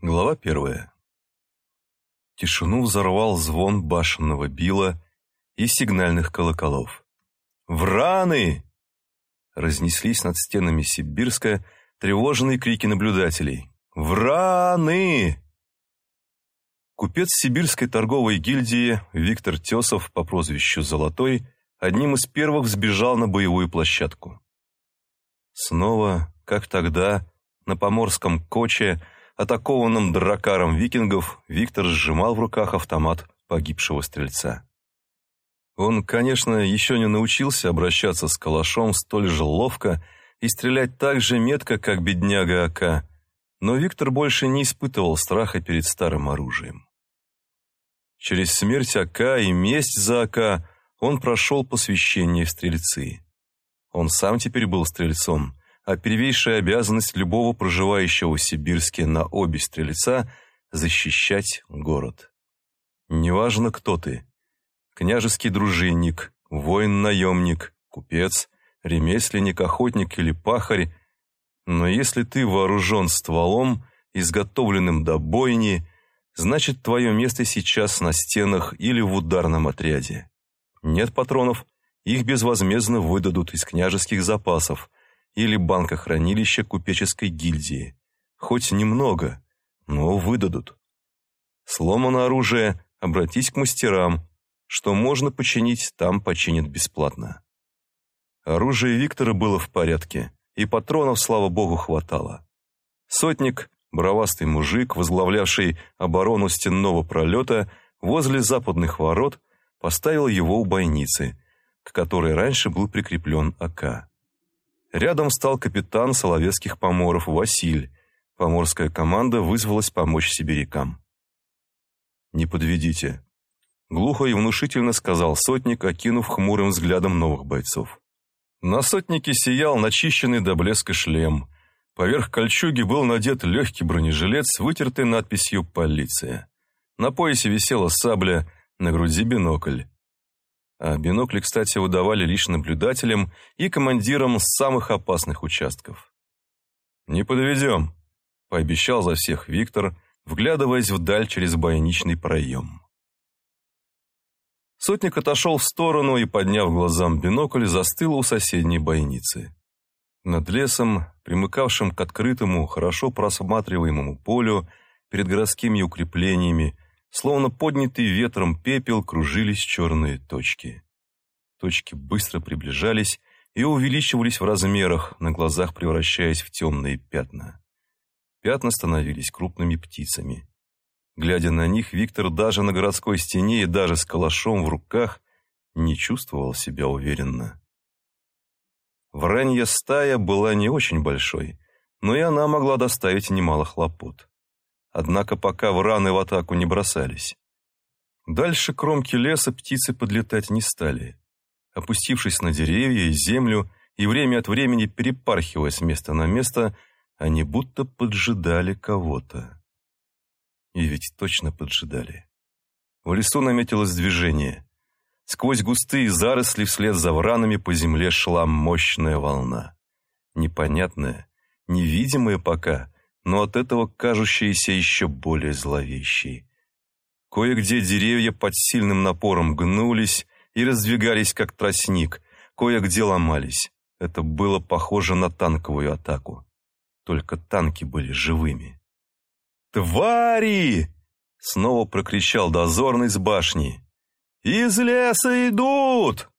Глава первая. Тишину взорвал звон башенного била и сигнальных колоколов. «Враны!» Разнеслись над стенами Сибирска тревожные крики наблюдателей. «Враны!» Купец Сибирской торговой гильдии Виктор Тесов по прозвищу Золотой одним из первых сбежал на боевую площадку. Снова, как тогда, на поморском коче, атакованном дракаром викингов, Виктор сжимал в руках автомат погибшего стрельца. Он, конечно, еще не научился обращаться с калашом столь же ловко и стрелять так же метко, как бедняга Ака, но Виктор больше не испытывал страха перед старым оружием. Через смерть Ака и месть за Ака он прошел посвящение в стрельцы. Он сам теперь был стрельцом, а первейшая обязанность любого проживающего в Сибирске на обе стрельца – защищать город. Неважно, кто ты – княжеский дружинник, воин-наемник, купец, ремесленник, охотник или пахарь, но если ты вооружен стволом, изготовленным до бойни, значит твое место сейчас на стенах или в ударном отряде. Нет патронов, их безвозмездно выдадут из княжеских запасов – или банкохранилища купеческой гильдии. Хоть немного, но выдадут. Сломано оружие, обратись к мастерам. Что можно починить, там починят бесплатно. Оружие Виктора было в порядке, и патронов, слава богу, хватало. Сотник, бровастый мужик, возглавлявший оборону стенного пролета возле западных ворот, поставил его у бойницы, к которой раньше был прикреплен АК. Рядом стал капитан Соловецких поморов Василь. Поморская команда вызвалась помочь сибирякам. «Не подведите», — глухо и внушительно сказал сотник, окинув хмурым взглядом новых бойцов. На сотнике сиял начищенный до блеска шлем. Поверх кольчуги был надет легкий бронежилет с вытертой надписью «Полиция». На поясе висела сабля, на груди бинокль. А бинокли, кстати, выдавали лишь наблюдателям и командирам самых опасных участков. «Не подведем», — пообещал за всех Виктор, вглядываясь вдаль через бойничный проем. Сотник отошел в сторону и, подняв глазам бинокль, застыл у соседней бойницы. Над лесом, примыкавшим к открытому, хорошо просматриваемому полю, перед городскими укреплениями, Словно поднятый ветром пепел кружились черные точки. Точки быстро приближались и увеличивались в размерах, на глазах превращаясь в темные пятна. Пятна становились крупными птицами. Глядя на них, Виктор даже на городской стене и даже с калашом в руках не чувствовал себя уверенно. Вранья стая была не очень большой, но и она могла доставить немало хлопот. Однако пока враны в атаку не бросались. Дальше кромки леса птицы подлетать не стали. Опустившись на деревья и землю и время от времени перепархивая с места на место, они будто поджидали кого-то. И ведь точно поджидали. В лесу наметилось движение. Сквозь густые заросли вслед за вранами по земле шла мощная волна. Непонятная, невидимая пока, но от этого кажущиеся еще более зловещей. Кое-где деревья под сильным напором гнулись и раздвигались, как тростник, кое-где ломались. Это было похоже на танковую атаку. Только танки были живыми. «Твари!» — снова прокричал дозорный с башни. «Из леса идут!»